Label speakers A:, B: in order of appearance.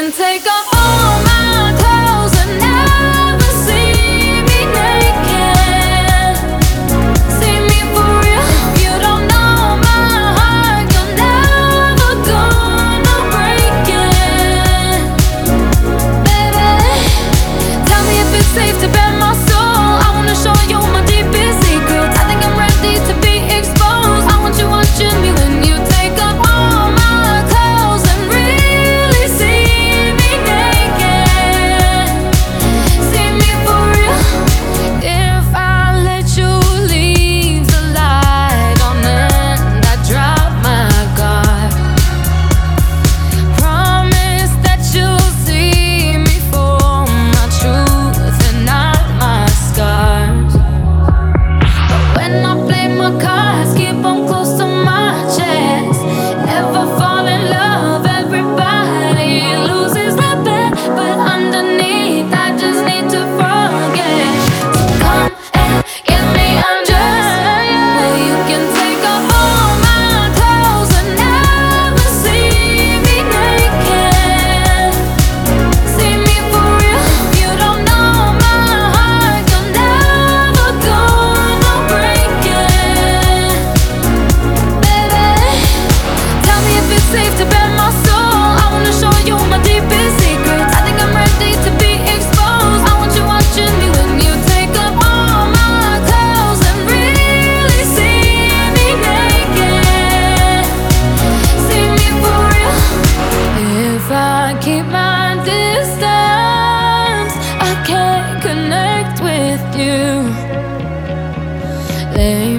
A: can take off all I keep my distance. I can't connect with you. Lay